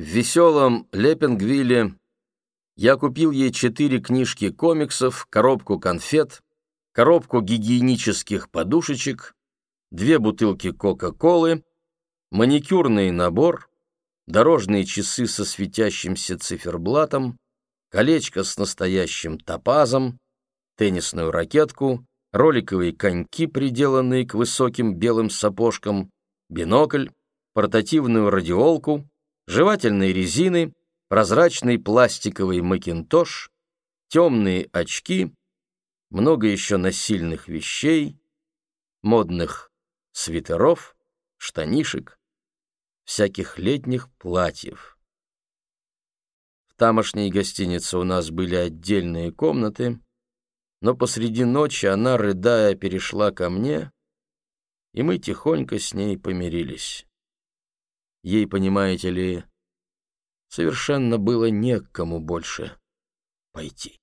В веселом Лепенгвилле я купил ей четыре книжки комиксов, коробку конфет, коробку гигиенических подушечек, две бутылки Кока-Колы, маникюрный набор, дорожные часы со светящимся циферблатом, колечко с настоящим топазом, теннисную ракетку, роликовые коньки, приделанные к высоким белым сапожкам, бинокль, портативную радиолку, жевательные резины, прозрачный пластиковый макинтош, темные очки, много еще насильных вещей, модных свитеров, штанишек, всяких летних платьев. В тамошней гостинице у нас были отдельные комнаты, но посреди ночи она, рыдая, перешла ко мне, и мы тихонько с ней помирились. Ей, понимаете ли, совершенно было не к кому больше пойти.